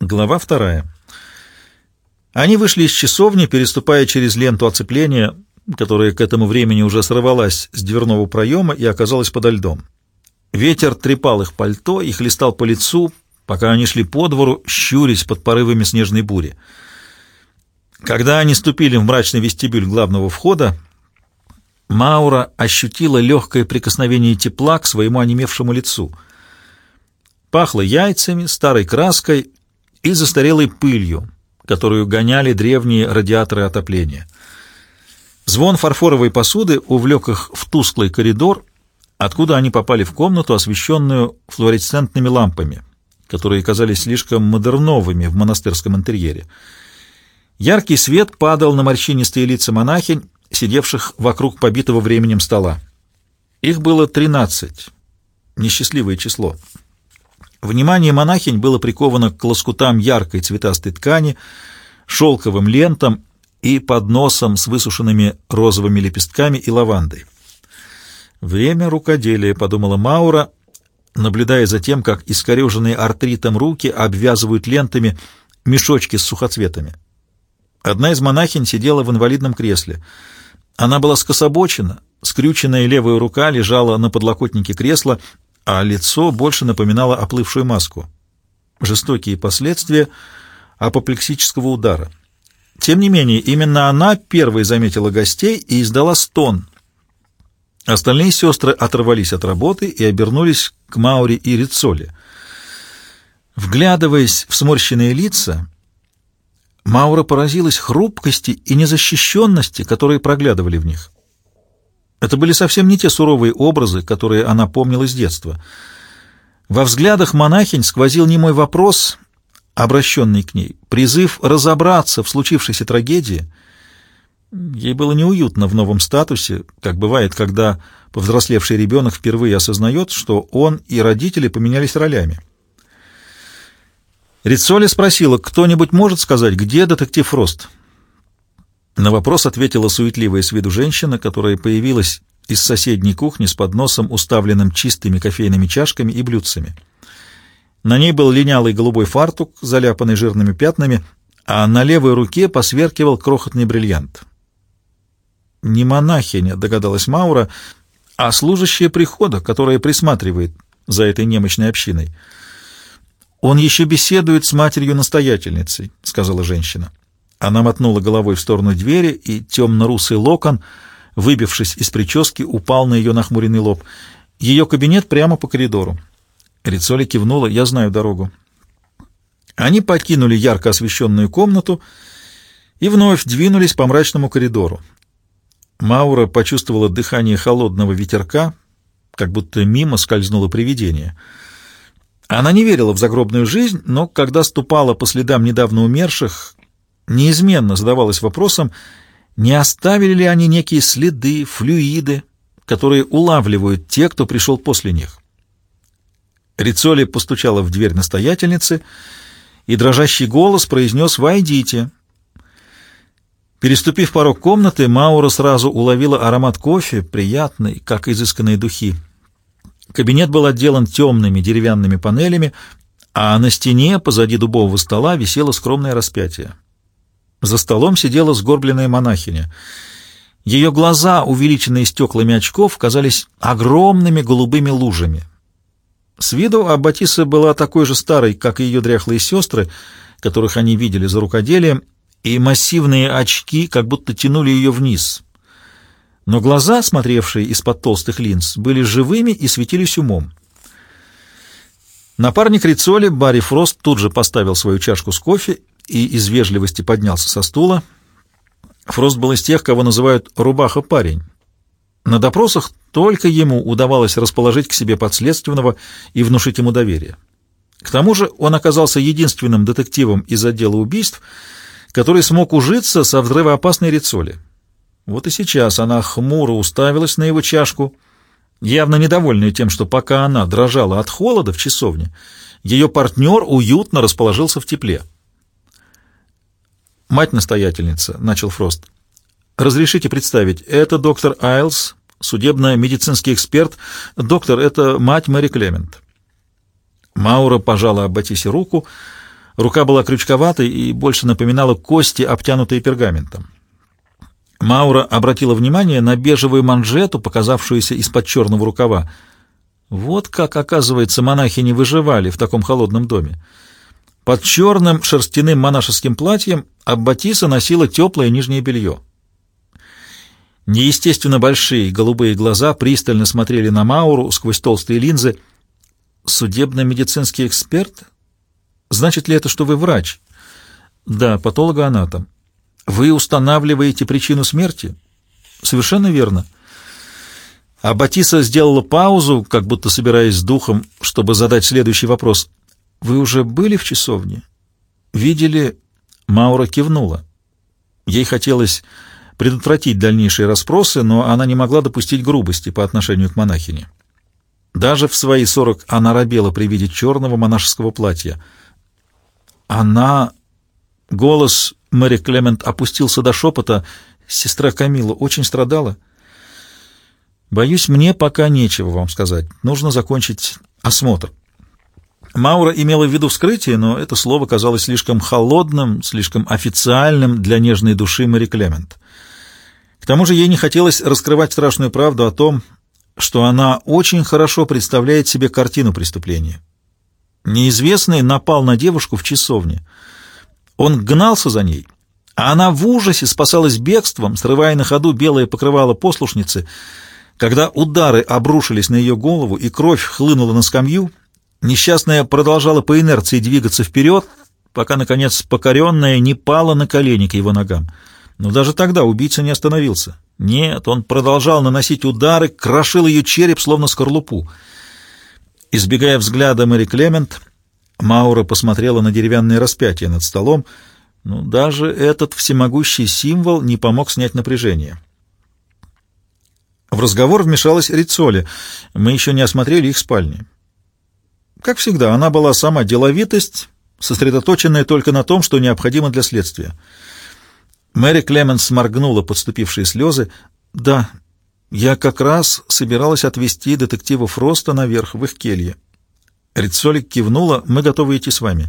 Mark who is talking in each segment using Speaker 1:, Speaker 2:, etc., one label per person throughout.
Speaker 1: Глава вторая. Они вышли из часовни, переступая через ленту оцепления, которая к этому времени уже сорвалась с дверного проема и оказалась подо льдом. Ветер трепал их пальто и хлестал по лицу, пока они шли по двору, щурясь под порывами снежной бури. Когда они ступили в мрачный вестибюль главного входа, Маура ощутила легкое прикосновение тепла к своему онемевшему лицу. Пахло яйцами, старой краской и застарелой пылью, которую гоняли древние радиаторы отопления. Звон фарфоровой посуды увлек их в тусклый коридор, откуда они попали в комнату, освещенную флуоресцентными лампами, которые казались слишком модерновыми в монастырском интерьере. Яркий свет падал на морщинистые лица монахинь, сидевших вокруг побитого временем стола. Их было тринадцать. Несчастливое число. Внимание монахинь было приковано к лоскутам яркой цветастой ткани, шелковым лентам и подносам с высушенными розовыми лепестками и лавандой. «Время рукоделия», — подумала Маура, наблюдая за тем, как искореженные артритом руки обвязывают лентами мешочки с сухоцветами. Одна из монахинь сидела в инвалидном кресле. Она была скособочена, скрюченная левая рука лежала на подлокотнике кресла, а лицо больше напоминало оплывшую маску. Жестокие последствия апоплексического удара. Тем не менее, именно она первой заметила гостей и издала стон. Остальные сестры оторвались от работы и обернулись к Маури и Рицоле. Вглядываясь в сморщенные лица, Маура поразилась хрупкости и незащищенности, которые проглядывали в них. Это были совсем не те суровые образы, которые она помнила с детства. Во взглядах монахинь сквозил немой вопрос, обращенный к ней, призыв разобраться в случившейся трагедии. Ей было неуютно в новом статусе, как бывает, когда повзрослевший ребенок впервые осознает, что он и родители поменялись ролями. Рицоли спросила, кто-нибудь может сказать, где детектив Рост? На вопрос ответила суетливая с виду женщина, которая появилась из соседней кухни с подносом, уставленным чистыми кофейными чашками и блюдцами. На ней был линялый голубой фартук, заляпанный жирными пятнами, а на левой руке посверкивал крохотный бриллиант. «Не монахиня», — догадалась Маура, — «а служащая прихода, которая присматривает за этой немощной общиной». «Он еще беседует с матерью-настоятельницей», — сказала женщина. Она мотнула головой в сторону двери, и темно-русый локон, выбившись из прически, упал на ее нахмуренный лоб. Ее кабинет прямо по коридору. Рицоли кивнула, я знаю дорогу. Они покинули ярко освещенную комнату и вновь двинулись по мрачному коридору. Маура почувствовала дыхание холодного ветерка, как будто мимо скользнуло привидение. Она не верила в загробную жизнь, но когда ступала по следам недавно умерших, неизменно задавалась вопросом, не оставили ли они некие следы, флюиды, которые улавливают те, кто пришел после них. Рицоли постучала в дверь настоятельницы, и дрожащий голос произнес «Войдите». Переступив порог комнаты, Маура сразу уловила аромат кофе, приятный, как изысканные духи. Кабинет был отделан темными деревянными панелями, а на стене позади дубового стола висело скромное распятие. За столом сидела сгорбленная монахиня. Ее глаза, увеличенные стеклами очков, казались огромными голубыми лужами. С виду Аббатиса была такой же старой, как и ее дряхлые сестры, которых они видели за рукоделием, и массивные очки как будто тянули ее вниз. Но глаза, смотревшие из-под толстых линз, были живыми и светились умом. Напарник Рицоли, Барри Фрост, тут же поставил свою чашку с кофе и из вежливости поднялся со стула. Фрост был из тех, кого называют «рубаха-парень». На допросах только ему удавалось расположить к себе подследственного и внушить ему доверие. К тому же он оказался единственным детективом из отдела убийств, который смог ужиться со взрывоопасной рецоли. Вот и сейчас она хмуро уставилась на его чашку, явно недовольная тем, что пока она дрожала от холода в часовне, ее партнер уютно расположился в тепле. «Мать-настоятельница», — начал Фрост. «Разрешите представить, это доктор Айлс, судебно-медицинский эксперт. Доктор, это мать Мэри Клемент». Маура пожала Аббатисе руку. Рука была крючковатой и больше напоминала кости, обтянутые пергаментом. Маура обратила внимание на бежевую манжету, показавшуюся из-под черного рукава. Вот как, оказывается, монахи не выживали в таком холодном доме. Под черным шерстяным монашеским платьем Аббатиса носила теплое нижнее белье. Неестественно большие голубые глаза пристально смотрели на Мауру сквозь толстые линзы. «Судебно-медицинский эксперт? Значит ли это, что вы врач?» «Да, патологоанатом. Вы устанавливаете причину смерти?» «Совершенно верно». А сделала паузу, как будто собираясь с духом, чтобы задать следующий вопрос. «Вы уже были в часовне? Видели?» Маура кивнула. Ей хотелось предотвратить дальнейшие расспросы, но она не могла допустить грубости по отношению к монахине. Даже в свои сорок она робела при виде черного монашеского платья. Она... Голос Мэри Клемент опустился до шепота. Сестра Камила очень страдала. Боюсь, мне пока нечего вам сказать. Нужно закончить осмотр. Маура имела в виду вскрытие, но это слово казалось слишком холодным, слишком официальным для нежной души Мэри Клемент. К тому же ей не хотелось раскрывать страшную правду о том, что она очень хорошо представляет себе картину преступления. Неизвестный напал на девушку в часовне. Он гнался за ней, а она в ужасе спасалась бегством, срывая на ходу белое покрывало послушницы. Когда удары обрушились на ее голову и кровь хлынула на скамью, несчастная продолжала по инерции двигаться вперед, пока, наконец, покоренная не пала на колени к его ногам. Но даже тогда убийца не остановился. Нет, он продолжал наносить удары, крошил ее череп, словно скорлупу. Избегая взгляда Мэри Клемент, Маура посмотрела на деревянное распятие над столом. Ну, даже этот всемогущий символ не помог снять напряжение. В разговор вмешалась Рицоли. Мы еще не осмотрели их спальни. Как всегда, она была сама деловитость, сосредоточенная только на том, что необходимо для следствия. Мэри Клеменс моргнула подступившие слезы. «Да, я как раз собиралась отвезти детектива Фроста наверх, в их келье». Рицолик кивнула. «Мы готовы идти с вами».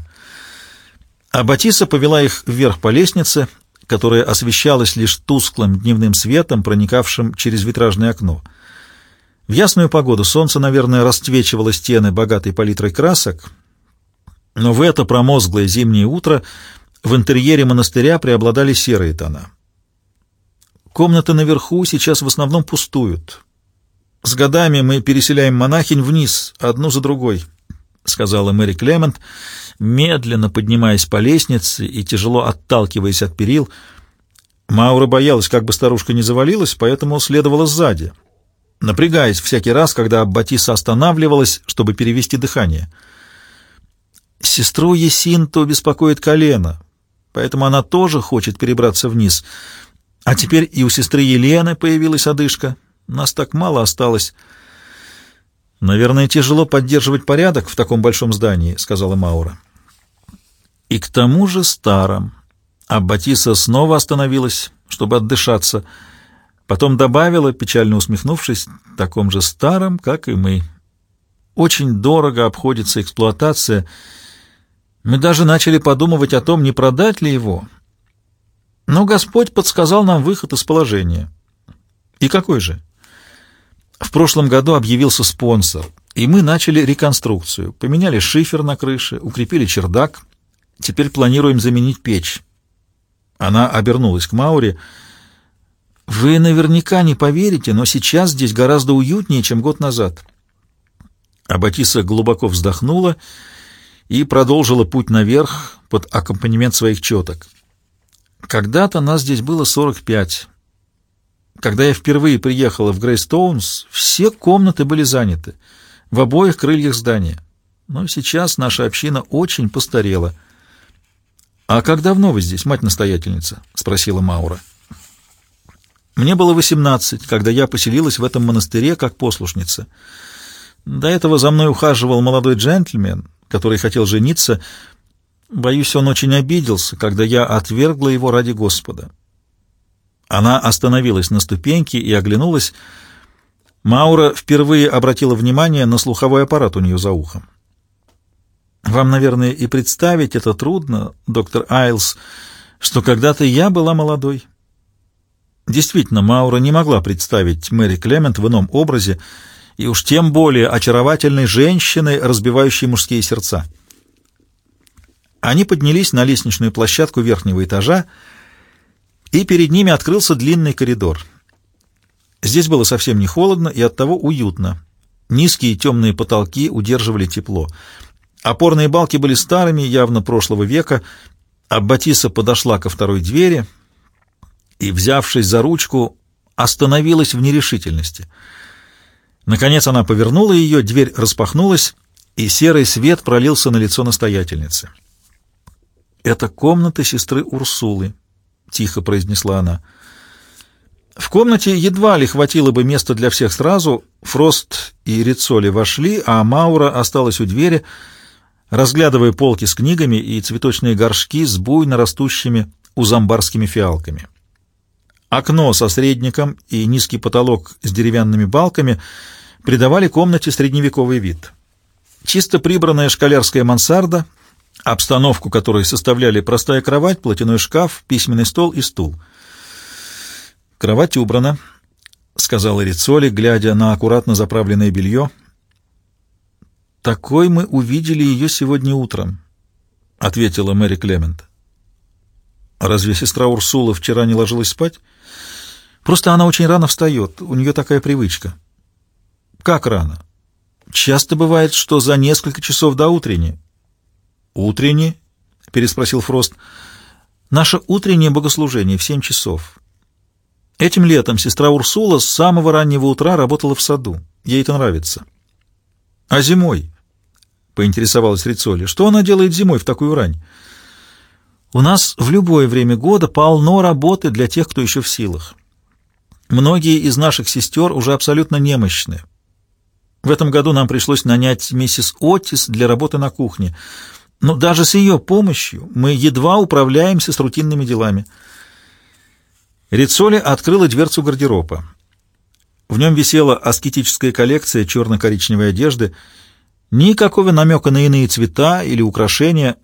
Speaker 1: А Батиса повела их вверх по лестнице, которая освещалась лишь тусклым дневным светом, проникавшим через витражное окно. В ясную погоду солнце, наверное, расцвечивало стены богатой палитрой красок, но в это промозглое зимнее утро в интерьере монастыря преобладали серые тона. Комнаты наверху сейчас в основном пустуют. С годами мы переселяем монахинь вниз, одну за другой, — сказала Мэри Клемент, медленно поднимаясь по лестнице и тяжело отталкиваясь от перил. Маура боялась, как бы старушка не завалилась, поэтому следовала сзади, напрягаясь всякий раз, когда Батиса останавливалась, чтобы перевести дыхание. Сестру Есинту беспокоит колено, поэтому она тоже хочет перебраться вниз. А теперь и у сестры Елены появилась одышка. Нас так мало осталось. «Наверное, тяжело поддерживать порядок в таком большом здании», — сказала Маура. «И к тому же старом». А Батиса снова остановилась, чтобы отдышаться. Потом добавила, печально усмехнувшись, «таком же старом, как и мы». Очень дорого обходится эксплуатация — мы даже начали подумывать о том, не продать ли его. Но Господь подсказал нам выход из положения. И какой же? В прошлом году объявился спонсор, и мы начали реконструкцию. Поменяли шифер на крыше, укрепили чердак. Теперь планируем заменить печь. Она обернулась к Мауре. «Вы наверняка не поверите, но сейчас здесь гораздо уютнее, чем год назад». Аббатиса глубоко вздохнула и продолжила путь наверх под аккомпанемент своих четок. Когда-то нас здесь было 45. Когда я впервые приехала в Грейстоунс, все комнаты были заняты, в обоих крыльях здания. Но сейчас наша община очень постарела. «А как давно вы здесь, мать-настоятельница?» — спросила Маура. «Мне было 18, когда я поселилась в этом монастыре как послушница. До этого за мной ухаживал молодой джентльмен, который хотел жениться. Боюсь, он очень обиделся, когда я отвергла его ради Господа. Она остановилась на ступеньке и оглянулась. Маура впервые обратила внимание на слуховой аппарат у нее за ухом. Вам, наверное, и представить это трудно, доктор Айлс, что когда-то я была молодой. Действительно, Маура не могла представить Мэри Клемент в ином образе, и уж тем более очаровательной женщиной, разбивающей мужские сердца. Они поднялись на лестничную площадку верхнего этажа, и перед ними открылся длинный коридор. Здесь было совсем не холодно и оттого уютно. Низкие темные потолки удерживали тепло. Опорные балки были старыми, явно прошлого века, а Батиса подошла ко второй двери и, взявшись за ручку, остановилась в нерешительности. Наконец она повернула ее, дверь распахнулась, и серый свет пролился на лицо настоятельницы. «Это комната сестры Урсулы», — тихо произнесла она. В комнате едва ли хватило бы места для всех сразу. Фрост и Рицоли вошли, а Маура осталась у двери, разглядывая полки с книгами и цветочные горшки с буйно растущими узамбарскими фиалками. Окно со средником и низкий потолок с деревянными балками придавали комнате средневековый вид. Чисто прибранная школярская мансарда, обстановку которой составляли простая кровать, платяной шкаф, письменный стол и стул. «Кровать убрана», — сказала Рицоли, глядя на аккуратно заправленное белье. «Такой мы увидели ее сегодня утром», — ответила Мэри Клемент. «Разве сестра Урсула вчера не ложилась спать?» Просто она очень рано встает, у нее такая привычка. Как рано? Часто бывает, что за несколько часов до утренней. Утренней? переспросил Фрост. Наше утреннее богослужение в семь часов. Этим летом сестра Урсула с самого раннего утра работала в саду. Ей это нравится. А зимой? поинтересовалась Рицоли. Что она делает зимой в такую рань? У нас в любое время года полно работы для тех, кто еще в силах. Многие из наших сестер уже абсолютно немощны. В этом году нам пришлось нанять миссис Отис для работы на кухне. Но даже с ее помощью мы едва управляемся с рутинными делами. Рицоли открыла дверцу гардероба. В нем висела аскетическая коллекция черно-коричневой одежды. Никакого намека на иные цвета или украшения.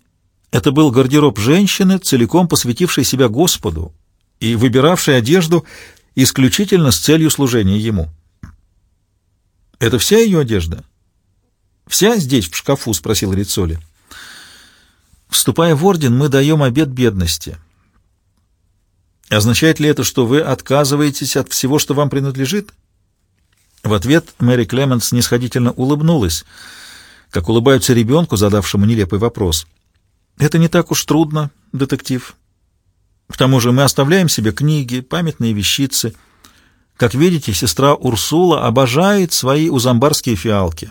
Speaker 1: Это был гардероб женщины, целиком посвятившей себя Господу и выбиравшей одежду исключительно с целью служения ему. «Это вся ее одежда?» «Вся здесь, в шкафу?» — спросил Рицоли. «Вступая в орден, мы даем обет бедности. Означает ли это, что вы отказываетесь от всего, что вам принадлежит?» В ответ Мэри Клеменс снисходительно улыбнулась, как улыбаются ребенку, задавшему нелепый вопрос. «Это не так уж трудно, детектив. К тому же мы оставляем себе книги, памятные вещицы. Как видите, сестра Урсула обожает свои узамбарские фиалки.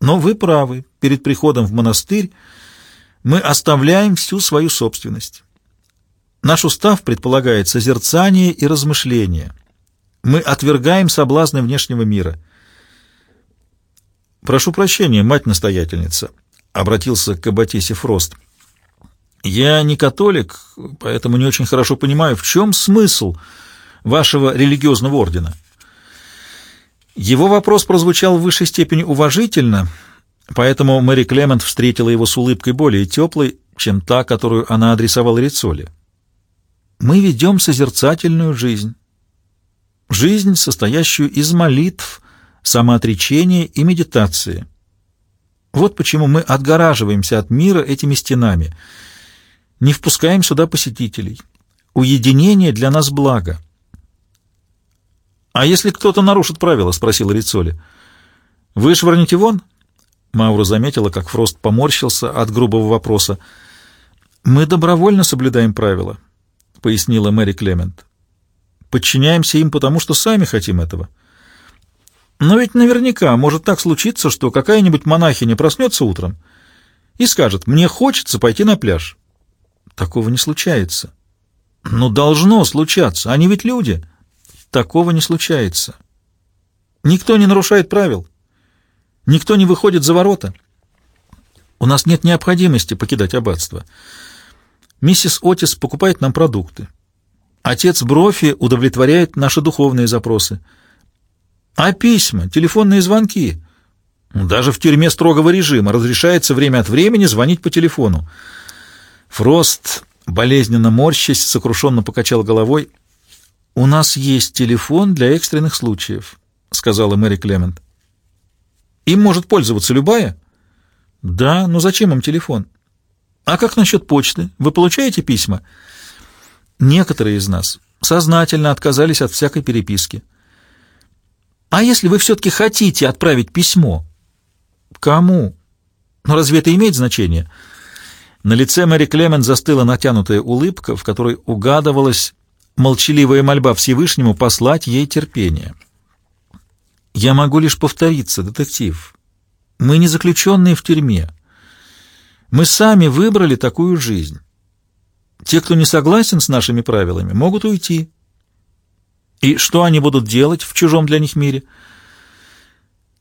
Speaker 1: Но вы правы, перед приходом в монастырь мы оставляем всю свою собственность. Наш устав предполагает созерцание и размышление. Мы отвергаем соблазны внешнего мира. «Прошу прощения, мать-настоятельница», — обратился к Аббатисе Фрост. Я не католик, поэтому не очень хорошо понимаю, в чем смысл вашего религиозного ордена. Его вопрос прозвучал в высшей степени уважительно, поэтому Мэри Клемент встретила его с улыбкой более теплой, чем та, которую она адресовала Рицоле. «Мы ведем созерцательную жизнь. Жизнь, состоящую из молитв, самоотречения и медитации. Вот почему мы отгораживаемся от мира этими стенами — не впускаем сюда посетителей. Уединение для нас благо. «А если кто-то нарушит правила?» — спросил Рицоли. «Вы швырнете вон?» Маура заметила, как Фрост поморщился от грубого вопроса. «Мы добровольно соблюдаем правила», — пояснила Мэри Клемент. «Подчиняемся им, потому что сами хотим этого. Но ведь наверняка может так случиться, что какая-нибудь монахиня проснется утром и скажет, «Мне хочется пойти на пляж». Такого не случается. Но должно случаться. Они ведь люди. Такого не случается. Никто не нарушает правил. Никто не выходит за ворота. У нас нет необходимости покидать аббатство. Миссис Отис покупает нам продукты. Отец Брофи удовлетворяет наши духовные запросы. А письма, телефонные звонки? Даже в тюрьме строгого режима разрешается время от времени звонить по телефону. Фрост, болезненно морщась, сокрушенно покачал головой. «У нас есть телефон для экстренных случаев», — сказала Мэри Клемент. «Им может пользоваться любая?» «Да, но зачем им телефон?» «А как насчет почты? Вы получаете письма?» «Некоторые из нас сознательно отказались от всякой переписки». «А если вы все-таки хотите отправить письмо?» «Кому?» «Но разве это имеет значение?» На лице Мэри Клемент застыла натянутая улыбка, в которой угадывалась молчаливая мольба Всевышнему послать ей терпение. «Я могу лишь повториться, детектив. Мы не заключенные в тюрьме. Мы сами выбрали такую жизнь. Те, кто не согласен с нашими правилами, могут уйти. И что они будут делать в чужом для них мире?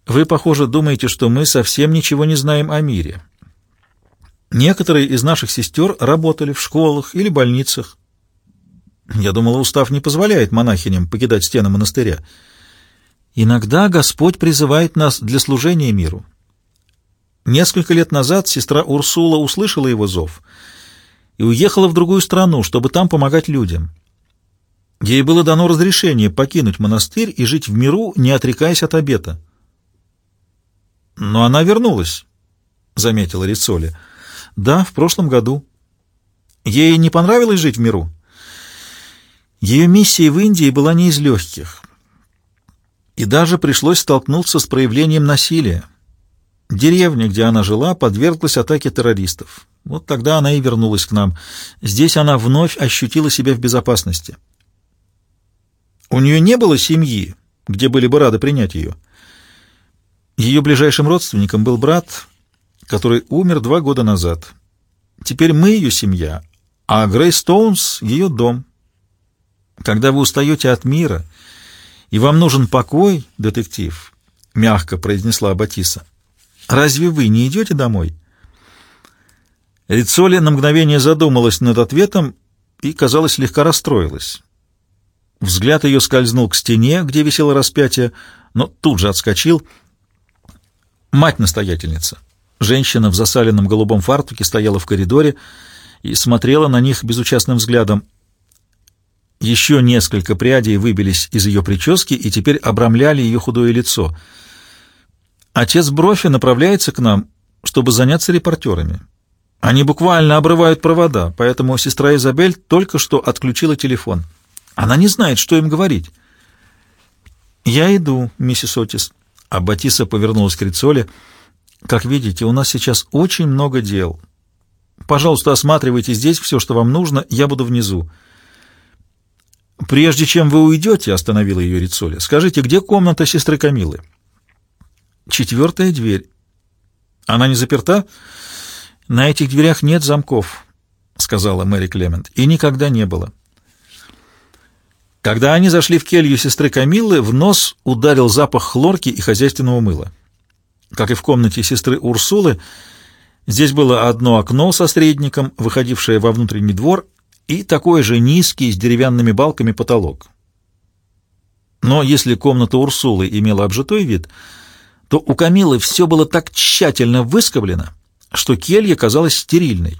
Speaker 1: Вы, похоже, думаете, что мы совсем ничего не знаем о мире. Некоторые из наших сестер работали в школах или больницах. Я думала, устав не позволяет монахиням покидать стены монастыря. Иногда Господь призывает нас для служения миру. Несколько лет назад сестра Урсула услышала его зов и уехала в другую страну, чтобы там помогать людям. Ей было дано разрешение покинуть монастырь и жить в миру, не отрекаясь от обета. «Но она вернулась», — заметила Рицоли. «Да, в прошлом году. Ей не понравилось жить в миру?» Ее миссия в Индии была не из легких, и даже пришлось столкнуться с проявлением насилия. Деревня, где она жила, подверглась атаке террористов. Вот тогда она и вернулась к нам. Здесь она вновь ощутила себя в безопасности. У нее не было семьи, где были бы рады принять ее. Ее ближайшим родственником был брат, который умер два года назад. Теперь мы ее семья, а Грей Стоунс — ее дом. Когда вы устаете от мира, и вам нужен покой, детектив, — мягко произнесла Батиса, — разве вы не идете домой? Рицоли на мгновение задумалась над ответом и, казалось, слегка расстроилась. Взгляд ее скользнул к стене, где висело распятие, но тут же отскочил — Мать-настоятельница. Женщина в засаленном голубом фартуке стояла в коридоре и смотрела на них безучастным взглядом. Еще несколько прядей выбились из ее прически и теперь обрамляли ее худое лицо. Отец Брофи направляется к нам, чтобы заняться репортерами. Они буквально обрывают провода, поэтому сестра Изабель только что отключила телефон. Она не знает, что им говорить. «Я иду, миссис Отис», а Батиса повернулась к Рицоле. «Как видите, у нас сейчас очень много дел. Пожалуйста, осматривайте здесь все, что вам нужно, я буду внизу». «Прежде чем вы уйдете», — остановила ее Рицоли, — «скажите, где комната сестры Камилы?» «Четвертая дверь». «Она не заперта?» «На этих дверях нет замков», — сказала Мэри Клемент, — «и никогда не было». Когда они зашли в келью сестры Камиллы, в нос ударил запах хлорки и хозяйственного мыла. Как и в комнате сестры Урсулы, здесь было одно окно со средником, выходившее во внутренний двор, и такой же низкий с деревянными балками потолок. Но если комната Урсулы имела обжитой вид, то у Камилы все было так тщательно выскоблено, что келья казалась стерильной.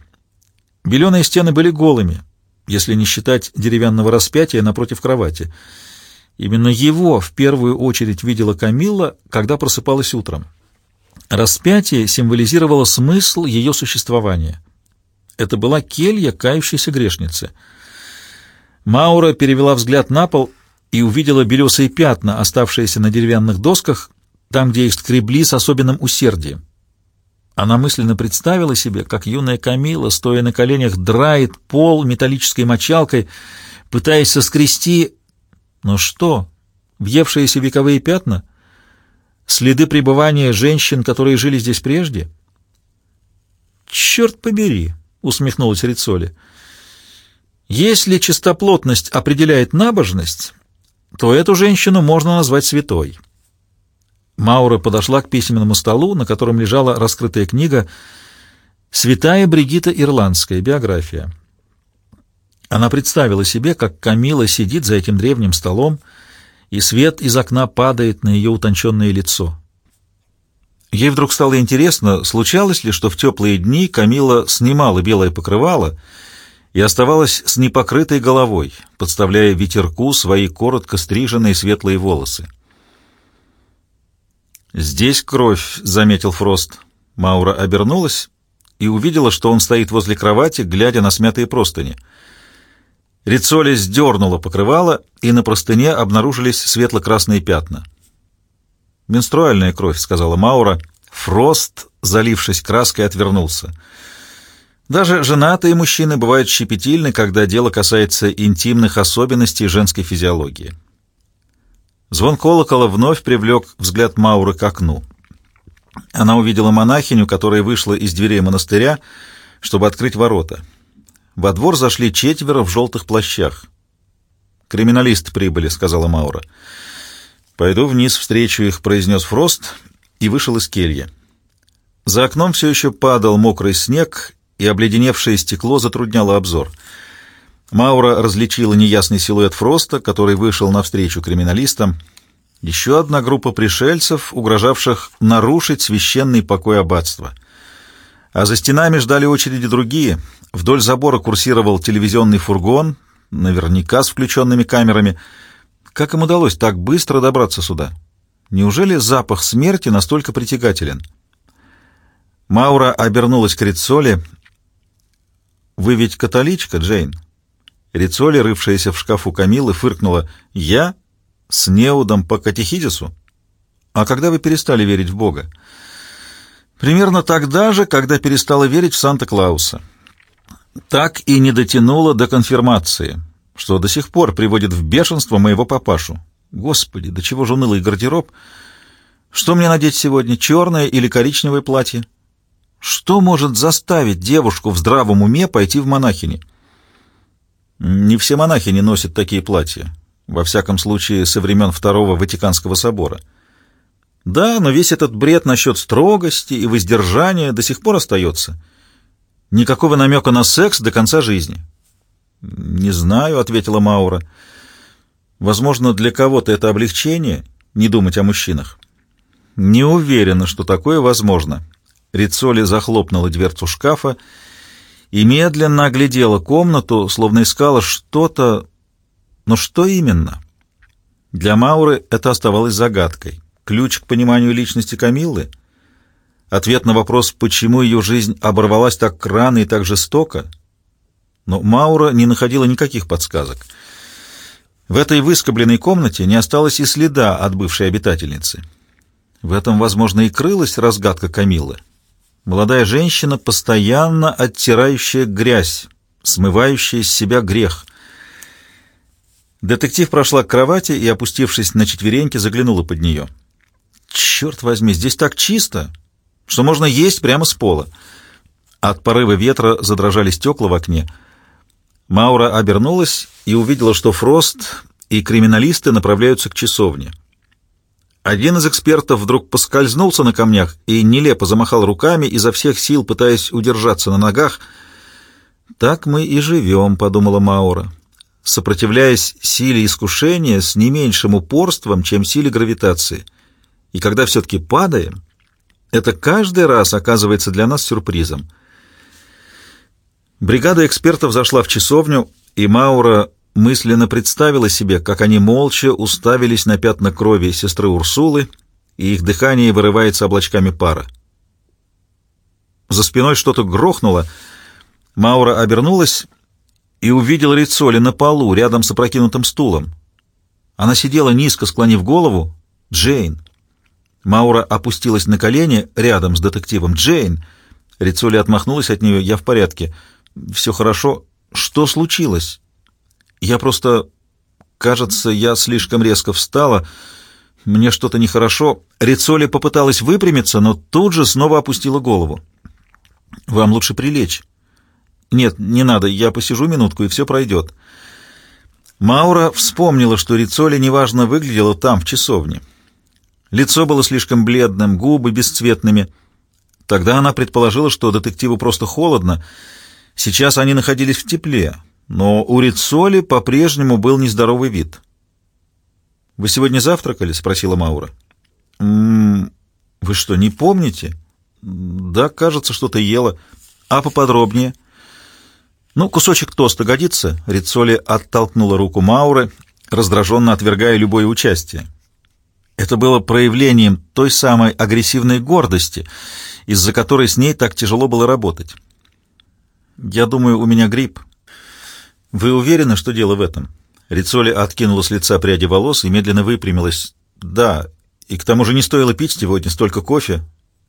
Speaker 1: Беленые стены были голыми — если не считать деревянного распятия напротив кровати. Именно его в первую очередь видела Камилла, когда просыпалась утром. Распятие символизировало смысл ее существования. Это была келья кающейся грешницы. Маура перевела взгляд на пол и увидела белесые пятна, оставшиеся на деревянных досках, там, где их скребли с особенным усердием. Она мысленно представила себе, как юная Камила, стоя на коленях, драет пол металлической мочалкой, пытаясь соскрести... Но что? Въевшиеся вековые пятна? Следы пребывания женщин, которые жили здесь прежде? «Черт побери!» — усмехнулась Рицоли. «Если чистоплотность определяет набожность, то эту женщину можно назвать святой». Маура подошла к письменному столу, на котором лежала раскрытая книга «Святая Бригита Ирландская. Биография». Она представила себе, как Камила сидит за этим древним столом, и свет из окна падает на ее утонченное лицо. Ей вдруг стало интересно, случалось ли, что в теплые дни Камила снимала белое покрывало и оставалась с непокрытой головой, подставляя ветерку свои коротко стриженные светлые волосы. «Здесь кровь», — заметил Фрост. Маура обернулась и увидела, что он стоит возле кровати, глядя на смятые простыни. Рицоли сдернула покрывало, и на простыне обнаружились светло-красные пятна. «Менструальная кровь», — сказала Маура. Фрост, залившись краской, отвернулся. Даже женатые мужчины бывают щепетильны, когда дело касается интимных особенностей женской физиологии. Звон колокола вновь привлек взгляд Мауры к окну. Она увидела монахиню, которая вышла из дверей монастыря, чтобы открыть ворота. Во двор зашли четверо в желтых плащах. «Криминалисты прибыли», — сказала Маура. «Пойду вниз встречу их», — произнес Фрост и вышел из кельи. За окном все еще падал мокрый снег, и обледеневшее стекло затрудняло обзор. Маура различила неясный силуэт Фроста, который вышел навстречу криминалистам. Еще одна группа пришельцев, угрожавших нарушить священный покой аббатства. А за стенами ждали очереди другие. Вдоль забора курсировал телевизионный фургон, наверняка с включенными камерами — как им удалось так быстро добраться сюда? Неужели запах смерти настолько притягателен? Маура обернулась к Рицоле. «Вы ведь католичка, Джейн?» Рицоли, рывшаяся в шкафу Камилы, фыркнула. «Я? С Неудом по катехизису? А когда вы перестали верить в Бога?» «Примерно тогда же, когда перестала верить в Санта-Клауса. Так и не дотянула до конфирмации» что до сих пор приводит в бешенство моего папашу. Господи, до чего же унылый гардероб? Что мне надеть сегодня, черное или коричневое платье? Что может заставить девушку в здравом уме пойти в монахини? Не все монахини носят такие платья, во всяком случае со времен Второго Ватиканского собора. Да, но весь этот бред насчет строгости и воздержания до сих пор остается. Никакого намека на секс до конца жизни. «Не знаю», — ответила Маура. «Возможно, для кого-то это облегчение — не думать о мужчинах». «Не уверена, что такое возможно». Рицоли захлопнула дверцу шкафа и медленно оглядела комнату, словно искала что-то... Но что именно? Для Мауры это оставалось загадкой. Ключ к пониманию личности Камиллы? Ответ на вопрос, почему ее жизнь оборвалась так рано и так жестоко — но Маура не находила никаких подсказок. В этой выскобленной комнате не осталось и следа от бывшей обитательницы. В этом, возможно, и крылась разгадка Камиллы. Молодая женщина, постоянно оттирающая грязь, смывающая с себя грех. Детектив прошла к кровати и, опустившись на четвереньки, заглянула под нее. «Черт возьми, здесь так чисто, что можно есть прямо с пола». От порыва ветра задрожали стекла в окне — Маура обернулась и увидела, что Фрост и криминалисты направляются к часовне. Один из экспертов вдруг поскользнулся на камнях и нелепо замахал руками, изо всех сил пытаясь удержаться на ногах. «Так мы и живем», — подумала Маура, сопротивляясь силе искушения с не меньшим упорством, чем силе гравитации. И когда все-таки падаем, это каждый раз оказывается для нас сюрпризом — Бригада экспертов зашла в часовню, и Маура мысленно представила себе, как они молча уставились на пятна крови сестры Урсулы, и их дыхание вырывается облачками пара. За спиной что-то грохнуло. Маура обернулась и увидела Рицоли на полу, рядом с опрокинутым стулом. Она сидела низко, склонив голову. «Джейн!» Маура опустилась на колени рядом с детективом. «Джейн!» Рицоли отмахнулась от нее. «Я в порядке». Все хорошо. Что случилось? Я просто... Кажется, я слишком резко встала. Мне что-то нехорошо. Рицоли попыталась выпрямиться, но тут же снова опустила голову. Вам лучше прилечь. Нет, не надо, я посижу минутку, и все пройдет. Маура вспомнила, что Рицоли неважно выглядела там, в часовне. Лицо было слишком бледным, губы бесцветными. Тогда она предположила, что детективу просто холодно, Сейчас они находились в тепле, но у Рицоли по-прежнему был нездоровый вид. «Вы сегодня завтракали?» — спросила Маура. «М -м, Вы что, не помните? Да, кажется, что-то ела. А поподробнее? Ну, кусочек тоста годится. Рицоли оттолкнула руку Мауры, раздраженно отвергая любое участие. Это было проявлением той самой агрессивной гордости, из-за которой с ней так тяжело было работать. «Я думаю, у меня грипп». «Вы уверены, что дело в этом?» Рицоли откинула с лица пряди волос и медленно выпрямилась. «Да, и к тому же не стоило пить сегодня столько кофе.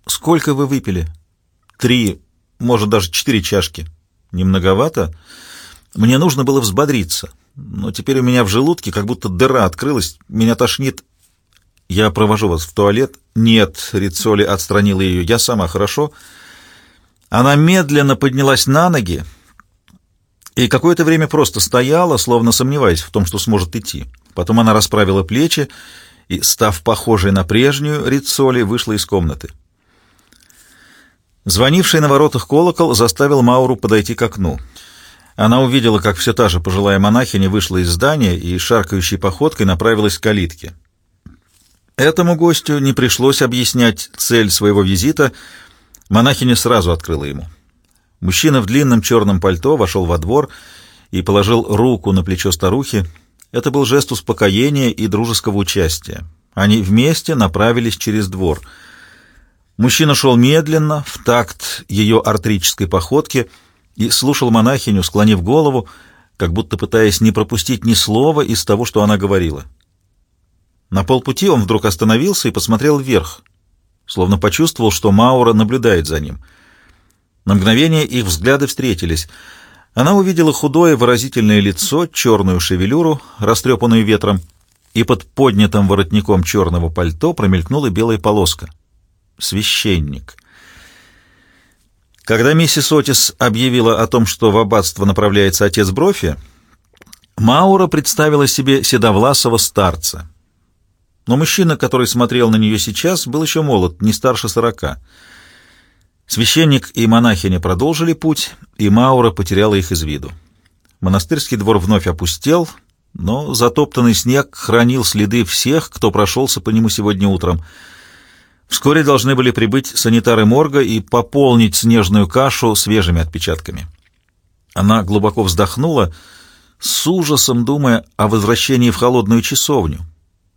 Speaker 1: Сколько вы выпили?» «Три, может, даже четыре чашки. Не многовато? Мне нужно было взбодриться. Но теперь у меня в желудке как будто дыра открылась, меня тошнит. Я провожу вас в туалет?» «Нет», — Рицоли отстранила ее, — «я сама, хорошо?» Она медленно поднялась на ноги и какое-то время просто стояла, словно сомневаясь в том, что сможет идти. Потом она расправила плечи и, став похожей на прежнюю, Рицоли вышла из комнаты. Звонивший на воротах колокол заставил Мауру подойти к окну. Она увидела, как все та же пожилая монахиня вышла из здания и шаркающей походкой направилась к калитке. Этому гостю не пришлось объяснять цель своего визита, монахиня сразу открыла ему. Мужчина в длинном черном пальто вошел во двор и положил руку на плечо старухи, это был жест успокоения и дружеского участия. Они вместе направились через двор. Мужчина шел медленно, в такт ее артрической походки, и слушал монахиню, склонив голову, как будто пытаясь не пропустить ни слова из того, что она говорила. На полпути он вдруг остановился и посмотрел вверх, словно почувствовал, что Маура наблюдает за ним. На мгновение их взгляды встретились — она увидела худое выразительное лицо, черную шевелюру, растрепанную ветром, и под поднятым воротником черного пальто промелькнула белая полоска. Священник. Когда миссис Отис объявила о том, что в аббатство направляется отец Брофи, Маура представила себе седовласого старца. Но мужчина, который смотрел на нее сейчас, был еще молод, не старше сорока — Священник и монахиня продолжили путь, и Маура потеряла их из виду. Монастырский двор вновь опустел, но затоптанный снег хранил следы всех, кто прошелся по нему сегодня утром. Вскоре должны были прибыть санитары морга и пополнить снежную кашу свежими отпечатками. Она глубоко вздохнула, с ужасом думая о возвращении в холодную часовню,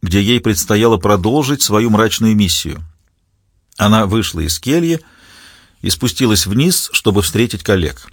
Speaker 1: где ей предстояло продолжить свою мрачную миссию. Она вышла из кельи, и спустилась вниз, чтобы встретить коллег.